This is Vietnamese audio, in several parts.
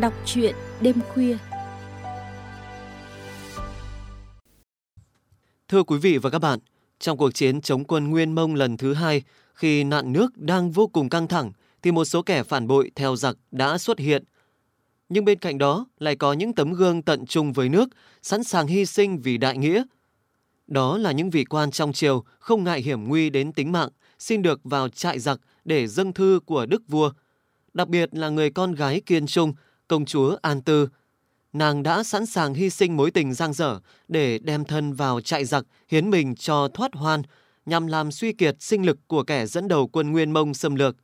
Đọc truyện đêm khuya. Thưa quý vị và các bạn, trong cuộc chiến chống quân Nguyên Mông lần thứ hai, khi nạn nước đang vô cùng căng thẳng, thì một số kẻ phản bội theo giặc đã xuất hiện. Nhưng bên cạnh đó lại có những tấm gương tận trung với nước, sẵn sàng hy sinh vì đại nghĩa. Đó là những vị quan trong triều không ngại hiểm nguy đến tính mạng, xin được vào trại giặc để dâng thư của đức vua. Đặc biệt là người con gái kiên trung, công chúa An Tư. Nàng đã sẵn sàng hy sinh mối tình giang dở để đem thân vào trại giặc hiến mình cho thoát hoan, nhằm làm suy kiệt sinh lực của kẻ dẫn đầu quân Nguyên Mông xâm lược.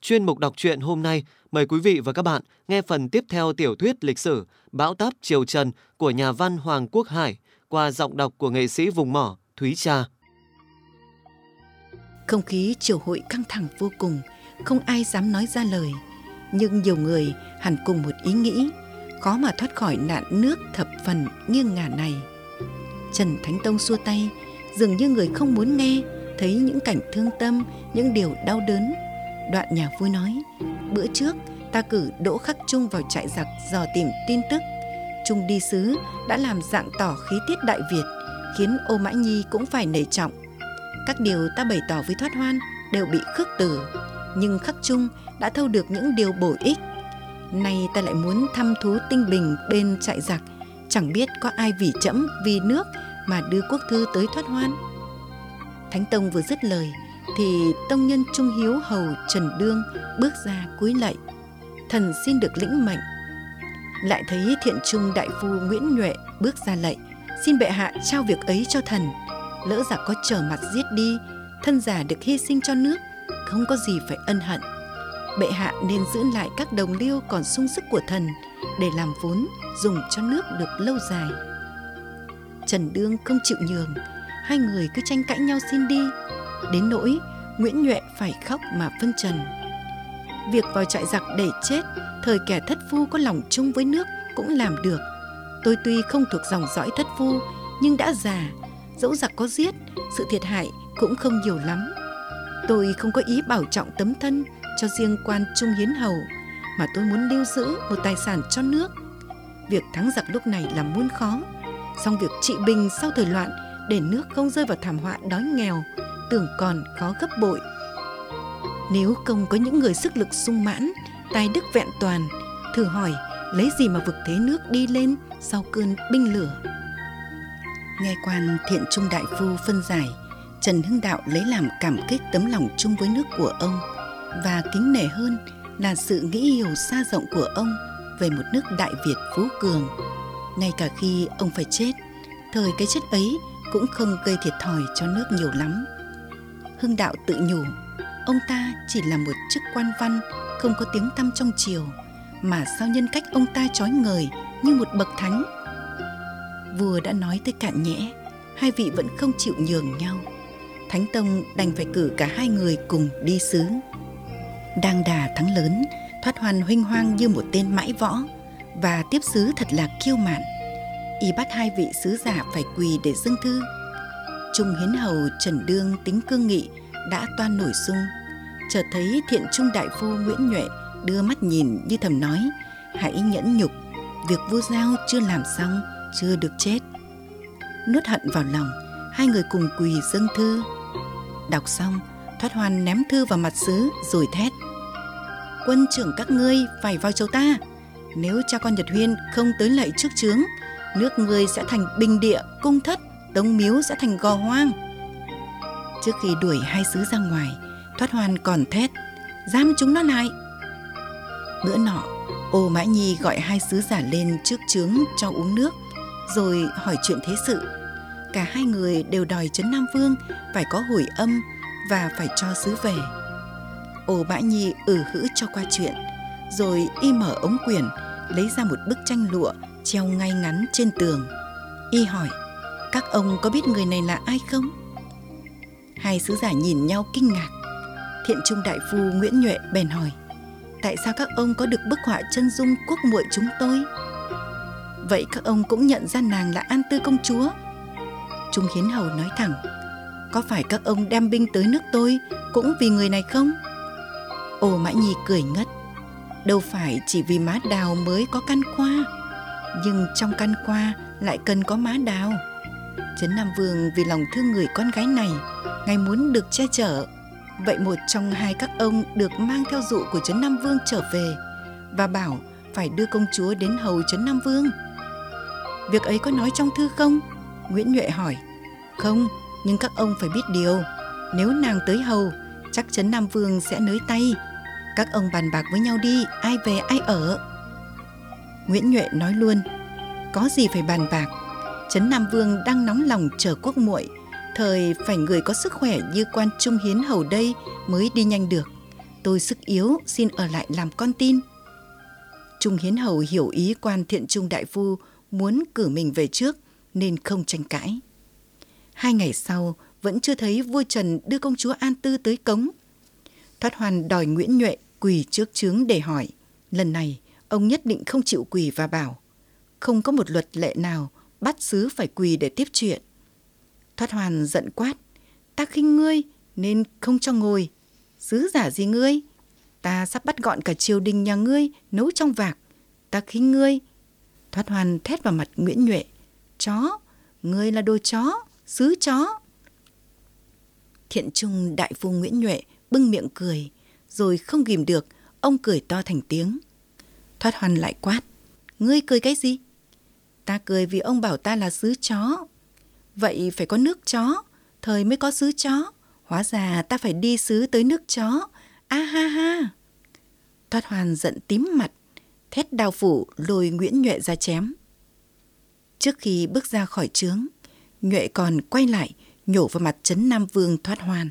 Chuyên mục đọc truyện hôm nay mời quý vị và các bạn nghe phần tiếp theo tiểu thuyết lịch sử Bão táp Triều Trần của nhà văn Hoàng Quốc Hải qua giọng đọc của nghệ sĩ vùng mỏ Thúy Cha. Không khí triều hội căng thẳng vô cùng, không ai dám nói ra lời. Nhưng nhiều người hẳn cùng một ý nghĩ, khó mà thoát khỏi nạn nước thập phần nghiêng ngả này. Trần Thánh Tông xua tay, dường như người không muốn nghe, thấy những cảnh thương tâm, những điều đau đớn. Đoạn nhà vui nói, bữa trước ta cử Đỗ Khắc Trung vào trại giặc dò tìm tin tức. Trung đi sứ đã làm dạng tỏ khí tiết Đại Việt, khiến Ô Mã Nhi cũng phải nể trọng. Các điều ta bày tỏ với Thoát Hoan đều bị khước từ, nhưng Khắc Trung đã thâu được những điều bổ ích. Nay ta lại muốn thăm thú tinh bình bên trại giặc, chẳng biết có ai vì chẫm vì nước mà đưa quốc thư tới thoát hoan. Thánh Tông vừa dứt lời thì tông nhân Trung Hiếu hầu Trần Đương bước ra cúi lạy. Thần xin được lĩnh mệnh. Lại thấy thiện trung đại phu Nguyễn Nhuệ bước ra lạy, xin bệ hạ trao việc ấy cho thần. Lỡ giặc có trở mặt giết đi, thân giả được hy sinh cho nước, không có gì phải ân hận bệ hạ nên giữ lại các đồng liêu còn sung sức của thần để làm vốn dùng cho nước được lâu dài. Trần Đương không chịu nhường, hai người cứ tranh cãi nhau xin đi, đến nỗi Nguyễn Nhuệ phải khóc mà phân trần. Việc vào trại giặc để chết, thời kẻ thất phu có lòng chung với nước cũng làm được. Tôi tuy không thuộc dòng dõi thất phu, nhưng đã già, dẫu giặc có giết, sự thiệt hại cũng không nhiều lắm. Tôi không có ý bảo trọng tấm thân cho riêng quan trung hiến hầu mà tôi muốn lưu giữ một tài sản cho nước. Việc thắng giặc lúc này là muôn khó, song việc trị bình sau thời loạn để nước không rơi vào thảm họa đói nghèo tưởng còn khó gấp bội. Nếu không có những người sức lực sung mãn, tài đức vẹn toàn, thử hỏi lấy gì mà vực thế nước đi lên sau cơn binh lửa. Nghe quan thiện trung đại phu phân giải, Trần Hưng Đạo lấy làm cảm kích tấm lòng chung với nước của ông – và kính nể hơn là sự nghĩ hiểu xa rộng của ông về một nước Đại Việt phú cường. Ngay cả khi ông phải chết, thời cái chết ấy cũng không gây thiệt thòi cho nước nhiều lắm. Hưng Đạo tự nhủ, ông ta chỉ là một chức quan văn không có tiếng tăm trong triều, mà sao nhân cách ông ta trói ngời như một bậc thánh. Vua đã nói tới cạn nhẽ, hai vị vẫn không chịu nhường nhau. Thánh Tông đành phải cử cả hai người cùng đi sứ đang đà thắng lớn, thoát hoàn huynh hoang như một tên mãi võ, và tiếp sứ thật là kiêu mạn. Y bắt hai vị sứ giả phải quỳ để dâng thư. Trung hiến hầu trần đương tính cương nghị đã toan nổi sung. Chợt thấy thiện trung đại phu nguyễn nhuệ đưa mắt nhìn như thầm nói, hãy nhẫn nhục, việc vua giao chưa làm xong, chưa được chết. Nuốt hận vào lòng, hai người cùng quỳ dâng thư. Đọc xong, thoát hoàn ném thư vào mặt sứ rồi thét quân trưởng các ngươi phải vào châu ta. Nếu cha con nhật huyên không tới lạy trước trướng, nước ngươi sẽ thành bình địa, cung thất, tống miếu sẽ thành gò hoang. Trước khi đuổi hai sứ ra ngoài, thoát Hoan còn thét, giam chúng nó lại! Bữa nọ, ô mã nhi gọi hai sứ giả lên trước trướng cho uống nước, rồi hỏi chuyện thế sự. Cả hai người đều đòi trấn nam vương phải có hồi âm và phải cho sứ về. Ô Bã Nhi ừ hữ cho qua chuyện, rồi y mở ống quyển, lấy ra một bức tranh lụa treo ngay ngắn trên tường. Y hỏi, các ông có biết người này là ai không? Hai sứ giả nhìn nhau kinh ngạc. Thiện trung đại phu Nguyễn Nhuệ bèn hỏi, tại sao các ông có được bức họa chân dung quốc muội chúng tôi? Vậy các ông cũng nhận ra nàng là An Tư công chúa? Trung Hiến Hầu nói thẳng, có phải các ông đem binh tới nước tôi cũng vì người này không? Ô Mã Nhi cười ngất. Đâu phải chỉ vì má đào mới có căn qua, nhưng trong căn qua lại cần có má đào. Trấn Nam Vương vì lòng thương người con gái này, ngay muốn được che chở. Vậy một trong hai các ông được mang theo dụ của Trấn Nam Vương trở về và bảo phải đưa công chúa đến hầu Trấn Nam Vương. Việc ấy có nói trong thư không? Nguyễn Nhuệ hỏi. Không, nhưng các ông phải biết điều. Nếu nàng tới hầu, chắc Trấn Nam Vương sẽ nới tay. Các ông bàn bạc với nhau đi, ai về ai ở. Nguyễn Nhuệ nói luôn, có gì phải bàn bạc. Trấn Nam Vương đang nóng lòng chờ quốc muội, thời phải người có sức khỏe như quan trung hiến hầu đây mới đi nhanh được. Tôi sức yếu, xin ở lại làm con tin. Trung hiến hầu hiểu ý quan thiện trung đại phu muốn cử mình về trước nên không tranh cãi. Hai ngày sau, vẫn chưa thấy vua Trần đưa công chúa An Tư tới cống. Thoát hoàn đòi Nguyễn Nhuệ quỳ trước trướng để hỏi. Lần này, ông nhất định không chịu quỳ và bảo không có một luật lệ nào bắt sứ phải quỳ để tiếp chuyện. Thoát hoàn giận quát, ta khinh ngươi nên không cho ngồi. Sứ giả gì ngươi? Ta sắp bắt gọn cả triều đình nhà ngươi nấu trong vạc. Ta khinh ngươi. Thoát hoàn thét vào mặt Nguyễn Nhuệ. Chó, ngươi là đồ chó, sứ chó. Thiện trung đại phu Nguyễn Nhuệ bưng miệng cười, rồi không ghim được, ông cười to thành tiếng. Thoát hoàn lại quát, ngươi cười cái gì? Ta cười vì ông bảo ta là sứ chó. Vậy phải có nước chó, thời mới có sứ chó. Hóa ra ta phải đi sứ tới nước chó. A ha ha. Thoát hoàn giận tím mặt, thét đao phủ lôi Nguyễn Nhuệ ra chém. Trước khi bước ra khỏi trướng, Nhuệ còn quay lại nhổ vào mặt Trấn Nam Vương thoát hoan.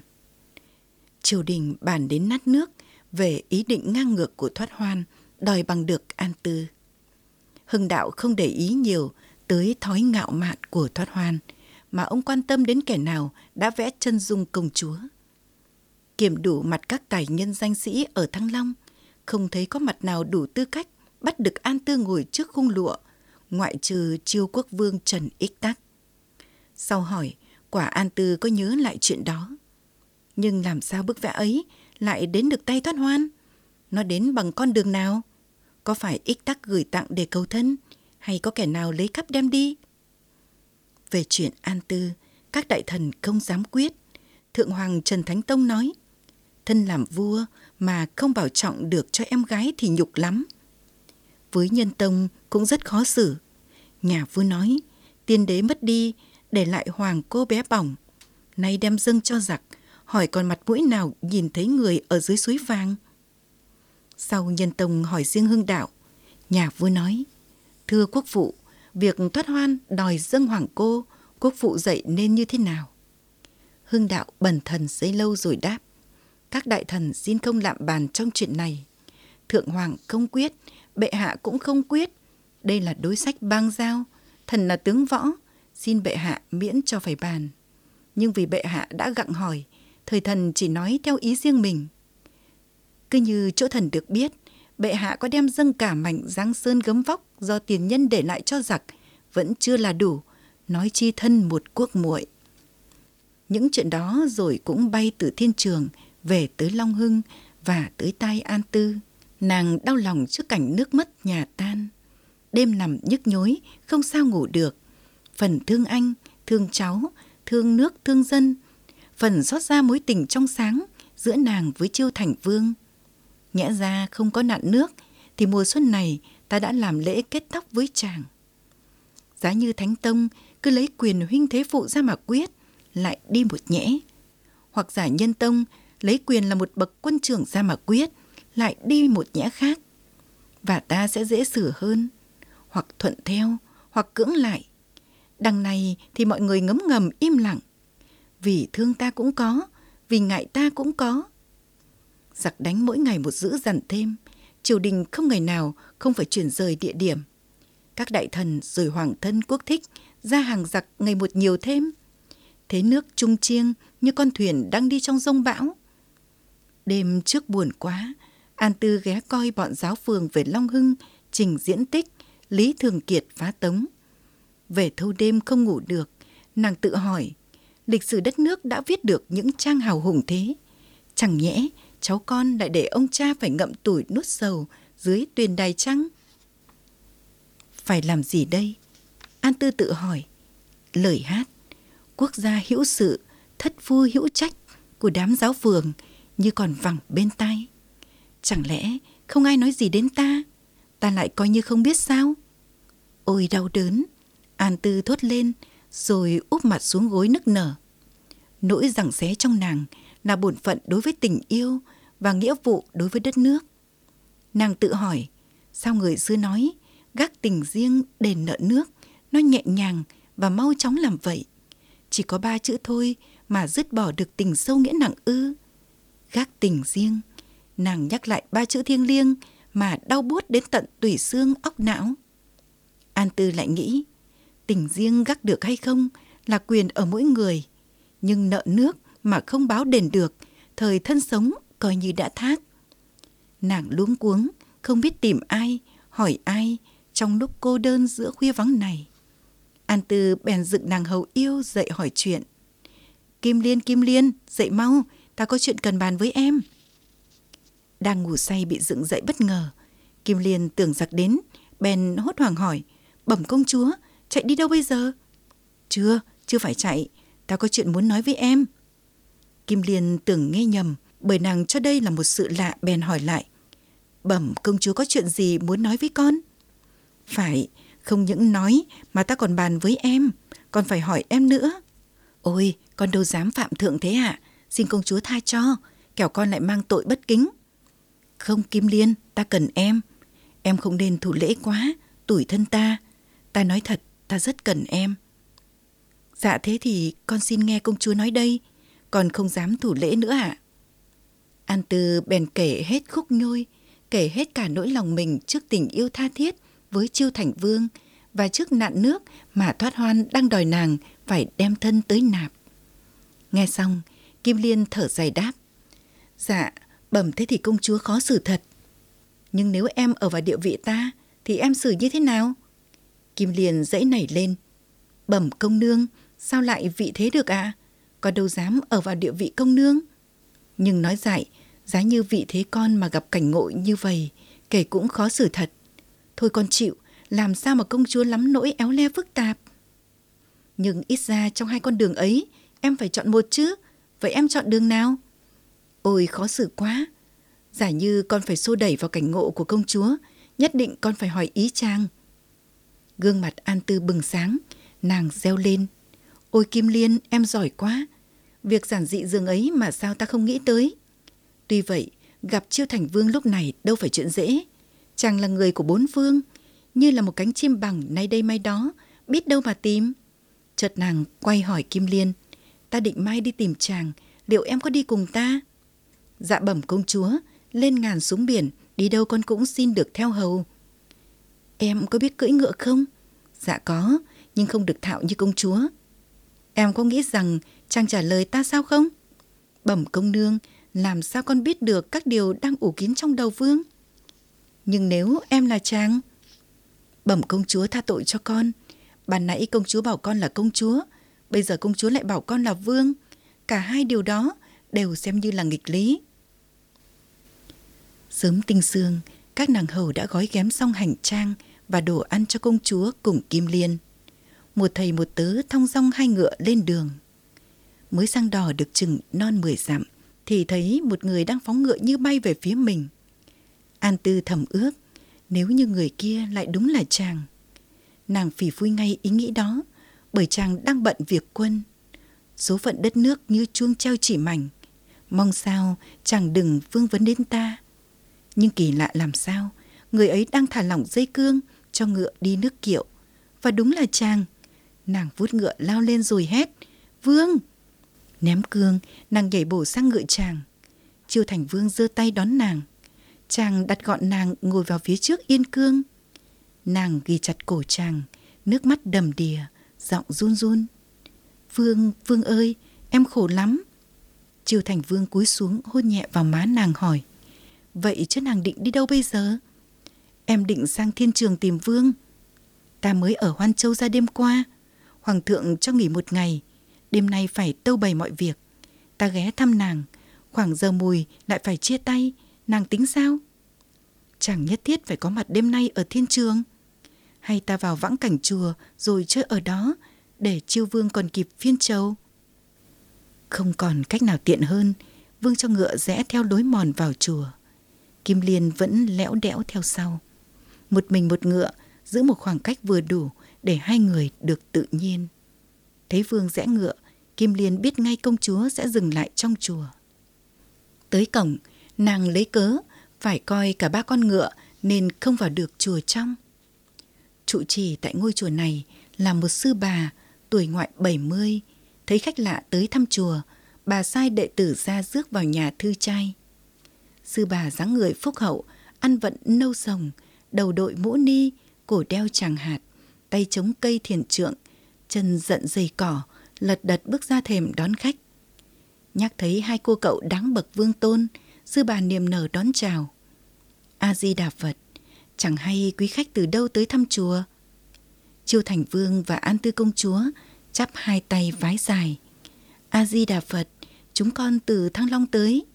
Triều đình bàn đến nát nước về ý định ngang ngược của thoát hoan, đòi bằng được an tư. Hưng đạo không để ý nhiều tới thói ngạo mạn của thoát hoan, mà ông quan tâm đến kẻ nào đã vẽ chân dung công chúa. Kiểm đủ mặt các tài nhân danh sĩ ở Thăng Long, không thấy có mặt nào đủ tư cách bắt được An Tư ngồi trước khung lụa, ngoại trừ chiêu quốc vương Trần Ích Tắc. Sau hỏi, quả An Tư có nhớ lại chuyện đó. Nhưng làm sao bức vẽ ấy lại đến được tay thoát hoan? Nó đến bằng con đường nào? Có phải ích tắc gửi tặng để cầu thân hay có kẻ nào lấy cắp đem đi? Về chuyện An Tư, các đại thần không dám quyết. Thượng Hoàng Trần Thánh Tông nói, thân làm vua mà không bảo trọng được cho em gái thì nhục lắm. Với nhân tông cũng rất khó xử. Nhà vua nói, tiên đế mất đi, để lại hoàng cô bé bỏng. Nay đem dâng cho giặc, hỏi còn mặt mũi nào nhìn thấy người ở dưới suối vàng. Sau nhân tông hỏi riêng hưng đạo, nhà vua nói, thưa quốc phụ, việc thoát hoan đòi dâng hoàng cô, quốc phụ dạy nên như thế nào? Hưng đạo bần thần giấy lâu rồi đáp, các đại thần xin không lạm bàn trong chuyện này. Thượng hoàng không quyết, bệ hạ cũng không quyết. Đây là đối sách bang giao, thần là tướng võ, xin bệ hạ miễn cho phải bàn. Nhưng vì bệ hạ đã gặng hỏi, thời thần chỉ nói theo ý riêng mình. Cứ như chỗ thần được biết, bệ hạ có đem dâng cả mảnh giang sơn gấm vóc do tiền nhân để lại cho giặc, vẫn chưa là đủ, nói chi thân một quốc muội. Những chuyện đó rồi cũng bay từ thiên trường về tới Long Hưng và tới tai An Tư. Nàng đau lòng trước cảnh nước mất nhà tan. Đêm nằm nhức nhối, không sao ngủ được. Phần thương anh, thương cháu, thương nước, thương dân. Phần xót ra mối tình trong sáng giữa nàng với Chiêu Thành Vương. Nhẽ ra không có nạn nước thì mùa xuân này ta đã làm lễ kết tóc với chàng. Giá như Thánh Tông cứ lấy quyền huynh thế phụ ra mà quyết, lại đi một nhẽ. Hoặc giả nhân tông lấy quyền là một bậc quân trưởng ra mà quyết, lại đi một nhẽ khác. Và ta sẽ dễ xử hơn, hoặc thuận theo, hoặc cưỡng lại. Đằng này thì mọi người ngấm ngầm im lặng. Vì thương ta cũng có, vì ngại ta cũng có giặc đánh mỗi ngày một dữ dằn thêm, triều đình không ngày nào không phải chuyển rời địa điểm. Các đại thần rồi hoàng thân quốc thích ra hàng giặc ngày một nhiều thêm. Thế nước trung chiêng như con thuyền đang đi trong rông bão. Đêm trước buồn quá, An Tư ghé coi bọn giáo phường về Long Hưng trình diễn tích Lý Thường Kiệt phá tống. Về thâu đêm không ngủ được, nàng tự hỏi, lịch sử đất nước đã viết được những trang hào hùng thế. Chẳng nhẽ cháu con lại để ông cha phải ngậm tủi nuốt sầu dưới tuyền đài trăng. Phải làm gì đây? An Tư tự hỏi. Lời hát, quốc gia hữu sự, thất phu hữu trách của đám giáo phường như còn vẳng bên tai. Chẳng lẽ không ai nói gì đến ta? Ta lại coi như không biết sao? Ôi đau đớn! An Tư thốt lên rồi úp mặt xuống gối nức nở. Nỗi rằng xé trong nàng là bổn phận đối với tình yêu và nghĩa vụ đối với đất nước. Nàng tự hỏi, sao người xưa nói gác tình riêng đền nợ nước, nó nhẹ nhàng và mau chóng làm vậy. Chỉ có ba chữ thôi mà dứt bỏ được tình sâu nghĩa nặng ư. Gác tình riêng, nàng nhắc lại ba chữ thiêng liêng mà đau buốt đến tận tủy xương óc não. An Tư lại nghĩ, tình riêng gác được hay không là quyền ở mỗi người, nhưng nợ nước mà không báo đền được, thời thân sống coi như đã thác. Nàng luống cuống, không biết tìm ai, hỏi ai trong lúc cô đơn giữa khuya vắng này. An Tư bèn dựng nàng hầu yêu dậy hỏi chuyện. Kim Liên, Kim Liên, dậy mau, ta có chuyện cần bàn với em. Đang ngủ say bị dựng dậy bất ngờ. Kim Liên tưởng giặc đến, bèn hốt hoảng hỏi. Bẩm công chúa, chạy đi đâu bây giờ? Chưa, chưa phải chạy, ta có chuyện muốn nói với em. Kim Liên tưởng nghe nhầm, bởi nàng cho đây là một sự lạ bèn hỏi lại. Bẩm công chúa có chuyện gì muốn nói với con? Phải, không những nói mà ta còn bàn với em, còn phải hỏi em nữa. Ôi, con đâu dám phạm thượng thế ạ, xin công chúa tha cho, kẻo con lại mang tội bất kính. Không Kim Liên, ta cần em. Em không nên thủ lễ quá, tủi thân ta. Ta nói thật, ta rất cần em. Dạ thế thì con xin nghe công chúa nói đây, còn không dám thủ lễ nữa ạ. À? An Tư bèn kể hết khúc nhôi, kể hết cả nỗi lòng mình trước tình yêu tha thiết với Chiêu Thành Vương và trước nạn nước mà Thoát Hoan đang đòi nàng phải đem thân tới nạp. Nghe xong, Kim Liên thở dài đáp. Dạ, bẩm thế thì công chúa khó xử thật. Nhưng nếu em ở vào địa vị ta, thì em xử như thế nào? Kim liền dãy nảy lên. Bẩm công nương, sao lại vị thế được ạ? À? Có đâu dám ở vào địa vị công nương? Nhưng nói dại, giá như vị thế con mà gặp cảnh ngộ như vậy, kể cũng khó xử thật. Thôi con chịu, làm sao mà công chúa lắm nỗi éo le phức tạp. Nhưng ít ra trong hai con đường ấy, em phải chọn một chứ. Vậy em chọn đường nào? Ôi khó xử quá. Giả như con phải xô đẩy vào cảnh ngộ của công chúa, nhất định con phải hỏi ý chàng. Gương mặt An Tư bừng sáng, nàng reo lên. Ôi Kim Liên, em giỏi quá. Việc giản dị dường ấy mà sao ta không nghĩ tới. Tuy vậy, gặp Chiêu Thành Vương lúc này đâu phải chuyện dễ. Chàng là người của bốn phương, như là một cánh chim bằng nay đây mai đó, biết đâu mà tìm. Chợt nàng quay hỏi Kim Liên, ta định mai đi tìm chàng, liệu em có đi cùng ta? Dạ bẩm công chúa, lên ngàn xuống biển, đi đâu con cũng xin được theo hầu. Em có biết cưỡi ngựa không? Dạ có, nhưng không được thạo như công chúa. Em có nghĩ rằng chàng trả lời ta sao không? Bẩm công nương, làm sao con biết được các điều đang ủ kín trong đầu vương? Nhưng nếu em là chàng... Bẩm công chúa tha tội cho con. Ban nãy công chúa bảo con là công chúa, bây giờ công chúa lại bảo con là vương. Cả hai điều đó đều xem như là nghịch lý. Sớm tinh sương, các nàng hầu đã gói ghém xong hành trang và đồ ăn cho công chúa cùng Kim Liên. Một thầy một tớ thong dong hai ngựa lên đường. Mới sang đò được chừng non mười dặm, thì thấy một người đang phóng ngựa như bay về phía mình. An Tư thầm ước, nếu như người kia lại đúng là chàng. Nàng phỉ phui ngay ý nghĩ đó, bởi chàng đang bận việc quân. Số phận đất nước như chuông treo chỉ mảnh, mong sao chàng đừng vương vấn đến ta. Nhưng kỳ lạ làm sao, người ấy đang thả lỏng dây cương cho ngựa đi nước kiệu. Và đúng là chàng. Nàng vút ngựa lao lên rồi hét. Vương! Ném cương, nàng nhảy bổ sang ngựa chàng. Chiêu thành vương giơ tay đón nàng. Chàng đặt gọn nàng ngồi vào phía trước yên cương. Nàng ghi chặt cổ chàng, nước mắt đầm đìa, giọng run run. Vương, Vương ơi, em khổ lắm. Chiêu thành vương cúi xuống hôn nhẹ vào má nàng hỏi. Vậy chứ nàng định đi đâu bây giờ? Em định sang thiên trường tìm Vương. Ta mới ở Hoan Châu ra đêm qua. Hoàng thượng cho nghỉ một ngày. Đêm nay phải tâu bày mọi việc. Ta ghé thăm nàng. Khoảng giờ mùi lại phải chia tay. Nàng tính sao? Chẳng nhất thiết phải có mặt đêm nay ở thiên trường. Hay ta vào vãng cảnh chùa rồi chơi ở đó để chiêu vương còn kịp phiên châu. Không còn cách nào tiện hơn, vương cho ngựa rẽ theo lối mòn vào chùa. Kim Liên vẫn lẽo đẽo theo sau. Một mình một ngựa giữ một khoảng cách vừa đủ để hai người được tự nhiên. Thấy Vương rẽ ngựa, Kim Liên biết ngay công chúa sẽ dừng lại trong chùa. Tới cổng, nàng lấy cớ phải coi cả ba con ngựa nên không vào được chùa trong. Trụ trì tại ngôi chùa này là một sư bà tuổi ngoại 70, thấy khách lạ tới thăm chùa, bà sai đệ tử ra rước vào nhà thư trai. Sư bà dáng người phúc hậu, ăn vận nâu sồng, đầu đội mũ ni, cổ đeo tràng hạt, tay chống cây thiền trượng, chân giận dày cỏ, lật đật bước ra thềm đón khách. Nhắc thấy hai cô cậu đáng bậc vương tôn, sư bà niềm nở đón chào. A-di-đà Phật, chẳng hay quý khách từ đâu tới thăm chùa. Chiêu Thành Vương và An Tư Công Chúa chắp hai tay vái dài. A-di-đà Phật, chúng con từ Thăng Long tới.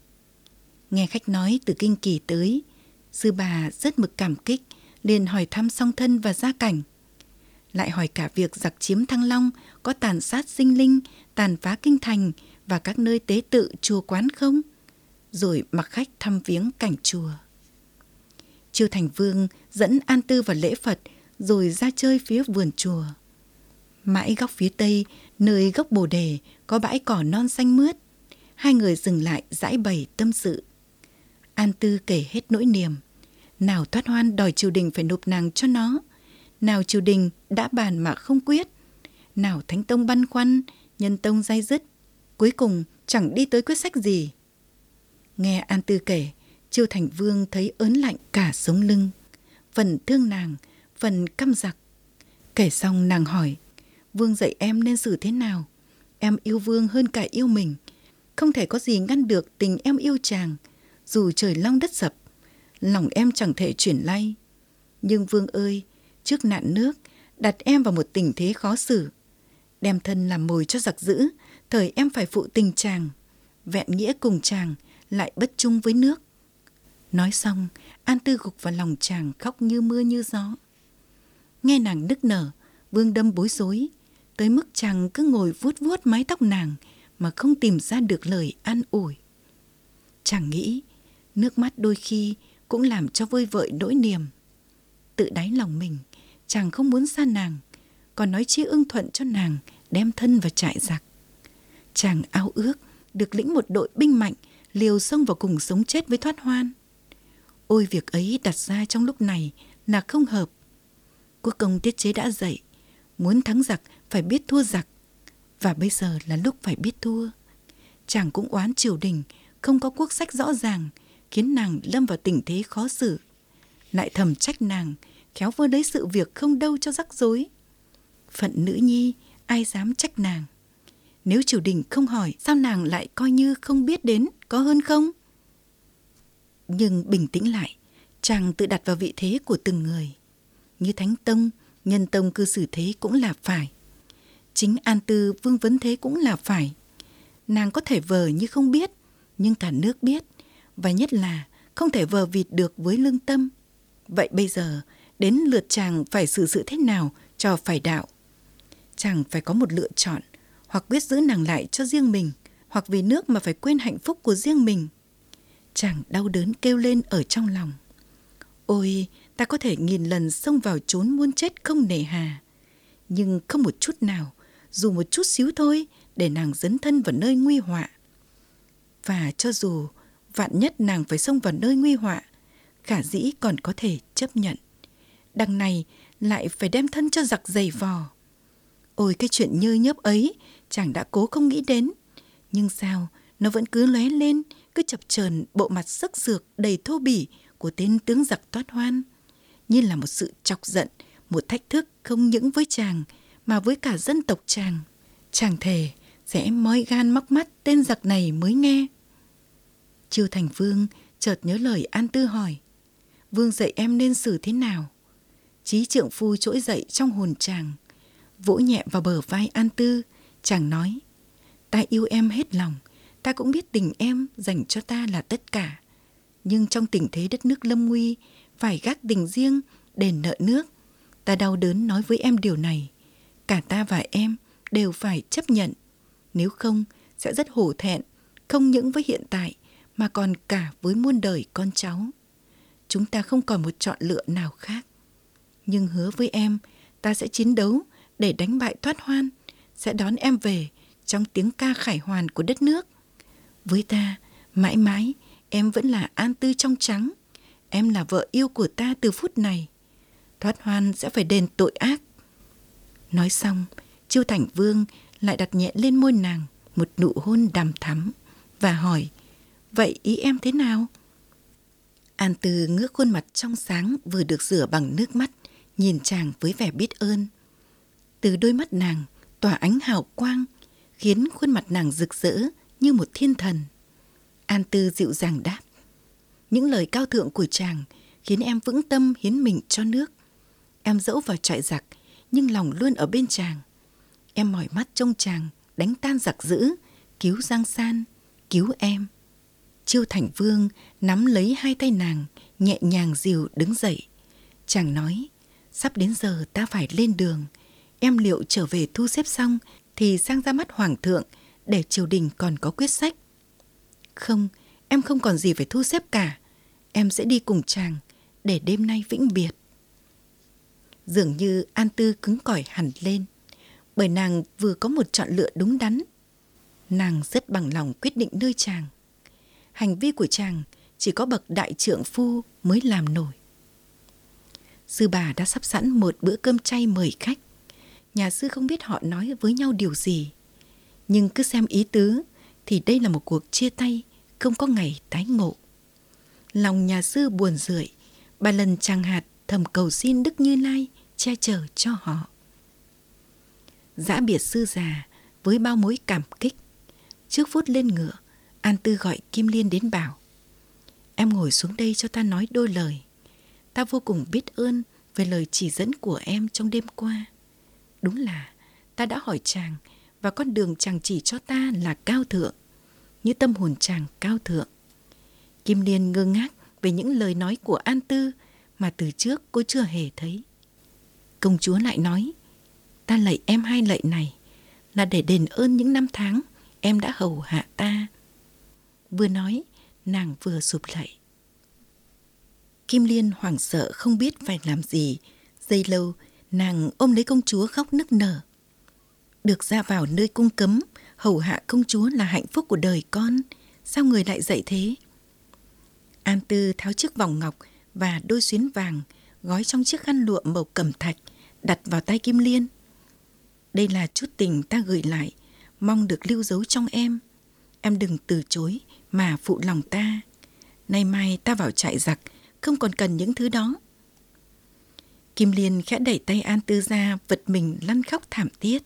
Nghe khách nói từ Kinh Kỳ tới, sư bà rất mực cảm kích, liền hỏi thăm song thân và gia cảnh. Lại hỏi cả việc giặc chiếm Thăng Long có tàn sát sinh linh, tàn phá kinh thành và các nơi tế tự chùa quán không? Rồi mặc khách thăm viếng cảnh chùa. Chiêu Thành Vương dẫn An Tư vào lễ Phật rồi ra chơi phía vườn chùa. Mãi góc phía tây, nơi gốc bồ đề có bãi cỏ non xanh mướt. Hai người dừng lại giải bày tâm sự. An Tư kể hết nỗi niềm. Nào thoát hoan đòi triều đình phải nộp nàng cho nó. Nào triều đình đã bàn mà không quyết. Nào Thánh Tông băn khoăn, nhân tông dai dứt. Cuối cùng chẳng đi tới quyết sách gì. Nghe An Tư kể, Chiêu Thành Vương thấy ớn lạnh cả sống lưng. Phần thương nàng, phần căm giặc. Kể xong nàng hỏi, Vương dạy em nên xử thế nào? Em yêu Vương hơn cả yêu mình. Không thể có gì ngăn được tình em yêu chàng, dù trời long đất sập. Lòng em chẳng thể chuyển lay. Nhưng Vương ơi, trước nạn nước, đặt em vào một tình thế khó xử. Đem thân làm mồi cho giặc dữ, thời em phải phụ tình chàng. Vẹn nghĩa cùng chàng, lại bất chung với nước. Nói xong, An Tư gục vào lòng chàng khóc như mưa như gió. Nghe nàng nức nở, Vương Đâm bối rối, tới mức chàng cứ ngồi vuốt vuốt mái tóc nàng mà không tìm ra được lời an ủi. Chàng nghĩ, nước mắt đôi khi cũng làm cho vơi vợi nỗi niềm. Tự đáy lòng mình, chàng không muốn xa nàng, còn nói chi ưng thuận cho nàng đem thân vào trại giặc. Chàng ao ước được lĩnh một đội binh mạnh liều xông vào cùng sống chết với thoát hoan. Ôi việc ấy đặt ra trong lúc này là không hợp. Quốc công tiết chế đã dạy, muốn thắng giặc phải biết thua giặc. Và bây giờ là lúc phải biết thua. Chàng cũng oán triều đình, không có quốc sách rõ ràng, khiến nàng lâm vào tình thế khó xử. Lại thầm trách nàng, khéo vơ lấy sự việc không đâu cho rắc rối. Phận nữ nhi, ai dám trách nàng. Nếu triều đình không hỏi, sao nàng lại coi như không biết đến, có hơn không? Nhưng bình tĩnh lại, chàng tự đặt vào vị thế của từng người. Như Thánh Tông, Nhân Tông cư xử thế cũng là phải. Chính An Tư Vương Vấn Thế cũng là phải. Nàng có thể vờ như không biết, nhưng cả nước biết. Và nhất là không thể vờ vịt được với lương tâm. Vậy bây giờ, đến lượt chàng phải xử sự thế nào cho phải đạo. Chàng phải có một lựa chọn, hoặc biết giữ nàng lại cho riêng mình, hoặc vì nước mà phải quên hạnh phúc của riêng mình chàng đau đớn kêu lên ở trong lòng. Ôi, ta có thể nghìn lần xông vào trốn muôn chết không nề hà. Nhưng không một chút nào, dù một chút xíu thôi, để nàng dấn thân vào nơi nguy họa. Và cho dù vạn nhất nàng phải xông vào nơi nguy họa, khả dĩ còn có thể chấp nhận. Đằng này lại phải đem thân cho giặc dày vò. Ôi cái chuyện nhơ nhớp ấy, chàng đã cố không nghĩ đến. Nhưng sao, nó vẫn cứ lóe lên, cứ chập chờn bộ mặt sắc sược đầy thô bỉ của tên tướng giặc toát hoan như là một sự chọc giận một thách thức không những với chàng mà với cả dân tộc chàng chàng thề sẽ moi gan móc mắt tên giặc này mới nghe chiêu thành vương chợt nhớ lời an tư hỏi vương dạy em nên xử thế nào trí trượng phu trỗi dậy trong hồn chàng vỗ nhẹ vào bờ vai an tư chàng nói ta yêu em hết lòng ta cũng biết tình em dành cho ta là tất cả nhưng trong tình thế đất nước lâm nguy phải gác tình riêng đền nợ nước. Ta đau đớn nói với em điều này. Cả ta và em đều phải chấp nhận. Nếu không, sẽ rất hổ thẹn, không những với hiện tại mà còn cả với muôn đời con cháu. Chúng ta không còn một chọn lựa nào khác. Nhưng hứa với em, ta sẽ chiến đấu để đánh bại thoát hoan, sẽ đón em về trong tiếng ca khải hoàn của đất nước. Với ta, mãi mãi em vẫn là an tư trong trắng. Em là vợ yêu của ta từ phút này. Thoát hoan sẽ phải đền tội ác. Nói xong, Chiêu Thành Vương lại đặt nhẹ lên môi nàng một nụ hôn đàm thắm và hỏi Vậy ý em thế nào? An Tư ngước khuôn mặt trong sáng vừa được rửa bằng nước mắt, nhìn chàng với vẻ biết ơn. Từ đôi mắt nàng tỏa ánh hào quang, khiến khuôn mặt nàng rực rỡ như một thiên thần. An Tư dịu dàng đáp. Những lời cao thượng của chàng khiến em vững tâm hiến mình cho nước. Em dẫu vào trại giặc, nhưng lòng luôn ở bên chàng. Em mỏi mắt trông chàng đánh tan giặc dữ, cứu Giang San, cứu em. Chiêu Thành Vương nắm lấy hai tay nàng, nhẹ nhàng dìu đứng dậy. Chàng nói, sắp đến giờ ta phải lên đường. Em liệu trở về thu xếp xong thì sang ra mắt Hoàng thượng để triều đình còn có quyết sách. Không, em không còn gì phải thu xếp cả. Em sẽ đi cùng chàng để đêm nay vĩnh biệt. Dường như An Tư cứng cỏi hẳn lên, bởi nàng vừa có một chọn lựa đúng đắn. Nàng rất bằng lòng quyết định nơi chàng hành vi của chàng chỉ có bậc đại trượng phu mới làm nổi. Sư bà đã sắp sẵn một bữa cơm chay mời khách. Nhà sư không biết họ nói với nhau điều gì. Nhưng cứ xem ý tứ thì đây là một cuộc chia tay không có ngày tái ngộ. Lòng nhà sư buồn rười, ba lần chàng hạt thầm cầu xin Đức Như Lai che chở cho họ. Giã biệt sư già với bao mối cảm kích. Trước phút lên ngựa, An Tư gọi Kim Liên đến bảo, Em ngồi xuống đây cho ta nói đôi lời. Ta vô cùng biết ơn về lời chỉ dẫn của em trong đêm qua. Đúng là ta đã hỏi chàng Và con đường chàng chỉ cho ta là cao thượng, Như tâm hồn chàng cao thượng. Kim Liên ngơ ngác về những lời nói của An Tư Mà từ trước cô chưa hề thấy. Công chúa lại nói, Ta lạy em hai lạy này Là để đền ơn những năm tháng Em đã hầu hạ ta Vừa nói, nàng vừa sụp lạy. Kim Liên hoảng sợ không biết phải làm gì. Giây lâu, nàng ôm lấy công chúa khóc nức nở. Được ra vào nơi cung cấm, hầu hạ công chúa là hạnh phúc của đời con. Sao người lại dậy thế? An Tư tháo chiếc vòng ngọc và đôi xuyến vàng gói trong chiếc khăn lụa màu cẩm thạch đặt vào tay Kim Liên. Đây là chút tình ta gửi lại, mong được lưu dấu trong em. Em đừng từ chối mà phụ lòng ta. Nay mai ta vào trại giặc, không còn cần những thứ đó. Kim Liên khẽ đẩy tay An Tư ra, vật mình lăn khóc thảm thiết.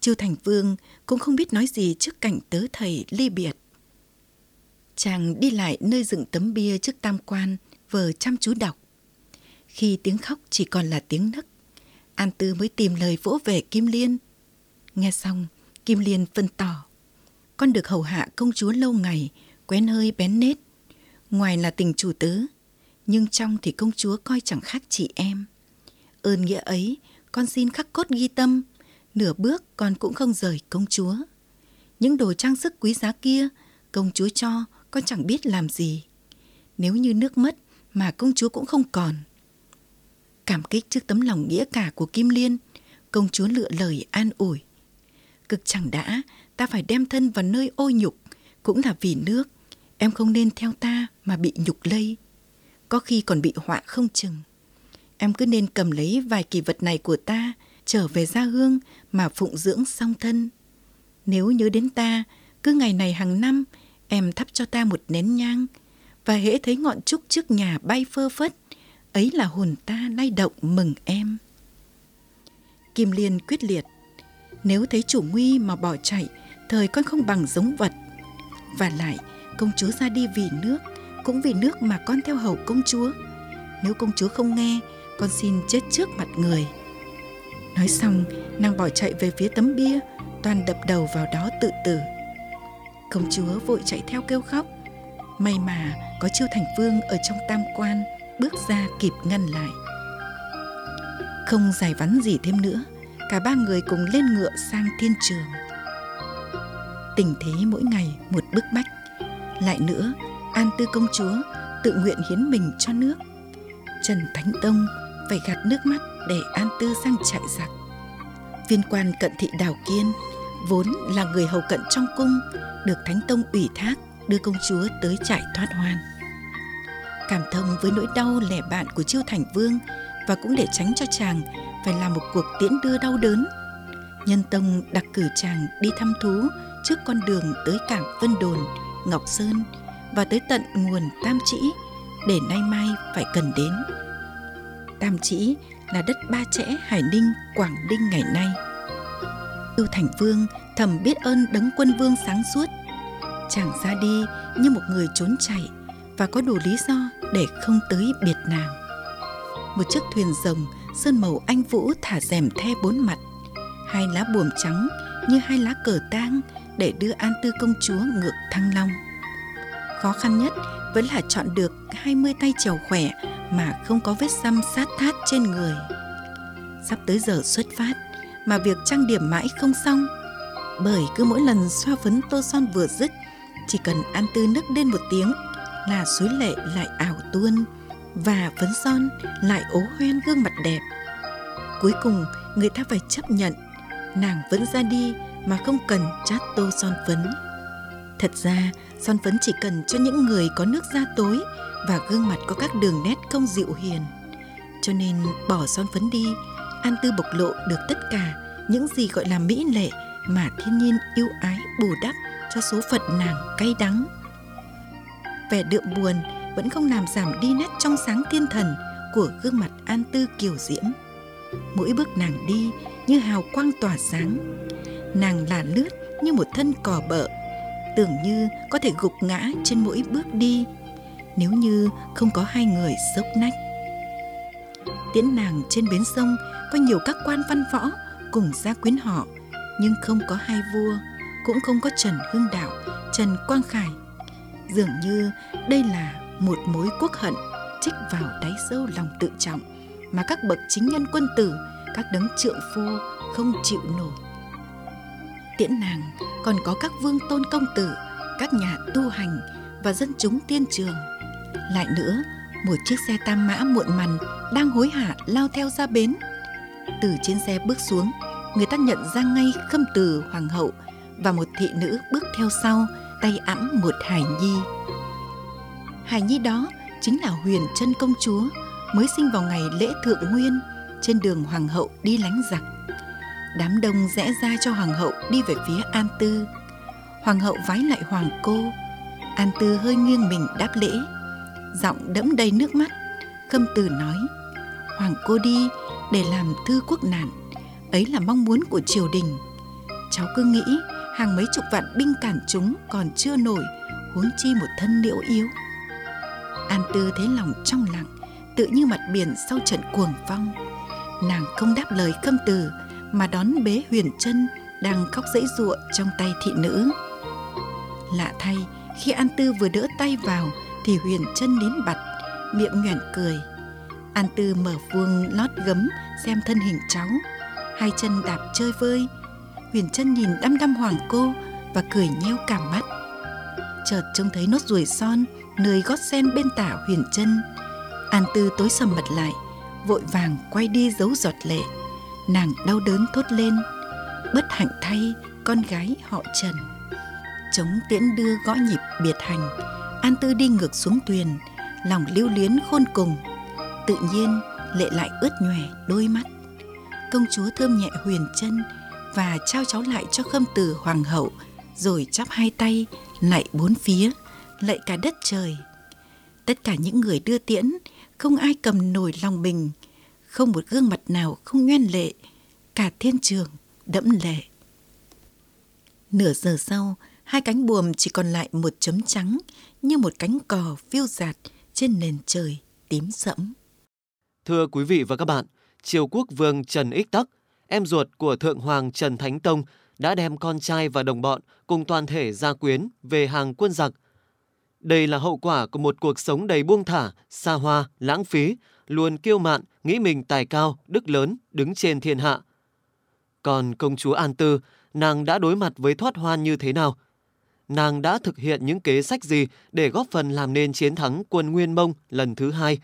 Chiêu Thành Vương cũng không biết nói gì trước cảnh tớ thầy ly biệt. Chàng đi lại nơi dựng tấm bia trước tam quan, vờ chăm chú đọc. Khi tiếng khóc chỉ còn là tiếng nấc, An Tư mới tìm lời vỗ về Kim Liên. Nghe xong, Kim Liên phân tỏ con được hầu hạ công chúa lâu ngày, quen hơi bén nết. Ngoài là tình chủ tớ, nhưng trong thì công chúa coi chẳng khác chị em. Ơn nghĩa ấy, con xin khắc cốt ghi tâm, nửa bước con cũng không rời công chúa. Những đồ trang sức quý giá kia, công chúa cho, con chẳng biết làm gì. Nếu như nước mất mà công chúa cũng không còn. Cảm kích trước tấm lòng nghĩa cả của Kim Liên, công chúa lựa lời an ủi. Cực chẳng đã, ta phải đem thân vào nơi ô nhục, cũng là vì nước. Em không nên theo ta mà bị nhục lây. Có khi còn bị họa không chừng. Em cứ nên cầm lấy vài kỳ vật này của ta, trở về gia hương mà phụng dưỡng song thân. Nếu nhớ đến ta, cứ ngày này hàng năm, em thắp cho ta một nén nhang, và hễ thấy ngọn trúc trước nhà bay phơ phất, ấy là hồn ta lay động mừng em. Kim Liên quyết liệt, nếu thấy chủ nguy mà bỏ chạy thời con không bằng giống vật. Và lại công chúa ra đi vì nước cũng vì nước mà con theo hầu công chúa. Nếu công chúa không nghe con xin chết trước mặt người. Nói xong nàng bỏ chạy về phía tấm bia toàn đập đầu vào đó tự tử. Công chúa vội chạy theo kêu khóc. May mà có chiêu thành vương ở trong tam quan bước ra kịp ngăn lại. Không giải vắn gì thêm nữa, cả ba người cùng lên ngựa sang thiên trường. Tình thế mỗi ngày một bức bách. Lại nữa, An Tư công chúa tự nguyện hiến mình cho nước. Trần Thánh Tông phải gạt nước mắt để An Tư sang chạy giặc. Viên quan cận thị Đào Kiên vốn là người hầu cận trong cung được Thánh Tông ủy thác đưa công chúa tới trại thoát hoan. Cảm thông với nỗi đau lẻ bạn của Chiêu Thành Vương và cũng để tránh cho chàng phải làm một cuộc tiễn đưa đau đớn. Nhân Tông đặc cử chàng đi thăm thú trước con đường tới cảng Vân Đồn, Ngọc Sơn và tới tận nguồn Tam Trĩ để nay mai phải cần đến. Tam Trĩ là đất ba chẽ Hải Ninh, Quảng Ninh ngày nay. Ưu Thành Vương thầm biết ơn đấng quân vương sáng suốt. Chàng ra đi như một người trốn chạy và có đủ lý do để không tới biệt nàng. Một chiếc thuyền rồng sơn màu anh vũ thả rèm the bốn mặt, hai lá buồm trắng như hai lá cờ tang để đưa An Tư công chúa ngược Thăng Long. Khó khăn nhất vẫn là chọn được 20 tay chèo khỏe mà không có vết xăm sát thát trên người. Sắp tới giờ xuất phát mà việc trang điểm mãi không xong, bởi cứ mỗi lần xoa phấn tô son vừa dứt, chỉ cần An Tư nức lên một tiếng là suối lệ lại ảo tuôn và phấn son lại ố hoen gương mặt đẹp. Cuối cùng, người ta phải chấp nhận, nàng vẫn ra đi mà không cần chát tô son phấn. Thật ra, son phấn chỉ cần cho những người có nước da tối và gương mặt có các đường nét không dịu hiền. Cho nên bỏ son phấn đi, An Tư bộc lộ được tất cả những gì gọi là mỹ lệ mà thiên nhiên yêu ái bù đắp cho số phận nàng cay đắng. Vẻ đượm buồn vẫn không làm giảm đi nét trong sáng thiên thần của gương mặt An Tư kiều diễm. Mỗi bước nàng đi như hào quang tỏa sáng. Nàng là lướt như một thân cò bợ, tưởng như có thể gục ngã trên mỗi bước đi nếu như không có hai người dốc nách. Tiễn nàng trên bến sông có nhiều các quan văn võ cùng gia quyến họ, nhưng không có hai vua, cũng không có Trần Hưng Đạo, Trần Quang Khải. Dường như đây là một mối quốc hận trích vào đáy sâu lòng tự trọng mà các bậc chính nhân quân tử, các đấng trượng phu không chịu nổi. Tiễn nàng còn có các vương tôn công tử, các nhà tu hành và dân chúng tiên trường. Lại nữa, một chiếc xe tam mã muộn mằn đang hối hả lao theo ra bến. Từ trên xe bước xuống, người ta nhận ra ngay khâm từ hoàng hậu và một thị nữ bước theo sau, tay ẵm một hải nhi. hải nhi đó chính là Huyền chân công chúa, mới sinh vào ngày lễ thượng nguyên trên đường hoàng hậu đi lánh giặc. Đám đông rẽ ra cho hoàng hậu đi về phía An Tư. Hoàng hậu vái lại hoàng cô. An Tư hơi nghiêng mình đáp lễ, giọng đẫm đầy nước mắt. Khâm Từ nói: "Hoàng cô đi để làm thư quốc nạn, ấy là mong muốn của triều đình. Cháu cứ nghĩ hàng mấy chục vạn binh cản chúng còn chưa nổi, huống chi một thân liễu yếu." An Tư thấy lòng trong lặng, tự như mặt biển sau trận cuồng phong. Nàng không đáp lời khâm từ mà đón bế Huyền chân đang khóc dãy giụa trong tay thị nữ. Lạ thay, khi An Tư vừa đỡ tay vào thì Huyền chân nín bặt, miệng nhoẻn cười. An Tư mở vuông lót gấm xem thân hình cháu, hai chân đạp chơi vơi. Huyền chân nhìn đăm đăm hoàng cô và cười nheo cả mắt. Chợt trông thấy nốt ruồi son nơi gót sen bên tả huyền chân an tư tối sầm mặt lại vội vàng quay đi giấu giọt lệ nàng đau đớn thốt lên. Bất hạnh thay con gái họ trần. Chống tiễn đưa gõ nhịp biệt hành an tư đi ngược xuống thuyền, lòng lưu luyến khôn cùng. Tự nhiên lệ lại ướt nhòe đôi mắt. Công chúa thơm nhẹ huyền chân và trao cháu lại cho khâm tử hoàng hậu rồi chắp hai tay lại bốn phía lạy cả đất trời. Tất cả những người đưa tiễn, không ai cầm nổi lòng mình, không một gương mặt nào không nhoen lệ, cả thiên trường đẫm lệ. Nửa giờ sau, hai cánh buồm chỉ còn lại một chấm trắng như một cánh cò phiêu dạt trên nền trời tím sẫm. Thưa quý vị và các bạn, triều quốc vương Trần Ích Tắc, em ruột của Thượng Hoàng Trần Thánh Tông, đã đem con trai và đồng bọn cùng toàn thể gia quyến về hàng quân giặc Đây là hậu quả của một cuộc sống đầy buông thả, xa hoa, lãng phí, luôn kiêu mạn, nghĩ mình tài cao, đức lớn, đứng trên thiên hạ. Còn công chúa An Tư, nàng đã đối mặt với thoát hoan như thế nào? Nàng đã thực hiện những kế sách gì để góp phần làm nên chiến thắng quân Nguyên Mông lần thứ hai?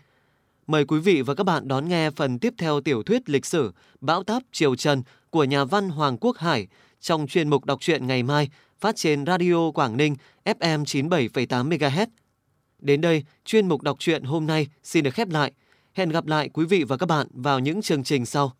Mời quý vị và các bạn đón nghe phần tiếp theo tiểu thuyết lịch sử Bão táp Triều Trần của nhà văn Hoàng Quốc Hải trong chuyên mục đọc truyện ngày mai phát trên Radio Quảng Ninh FM 97,8 MHz. Đến đây, chuyên mục đọc truyện hôm nay xin được khép lại. Hẹn gặp lại quý vị và các bạn vào những chương trình sau.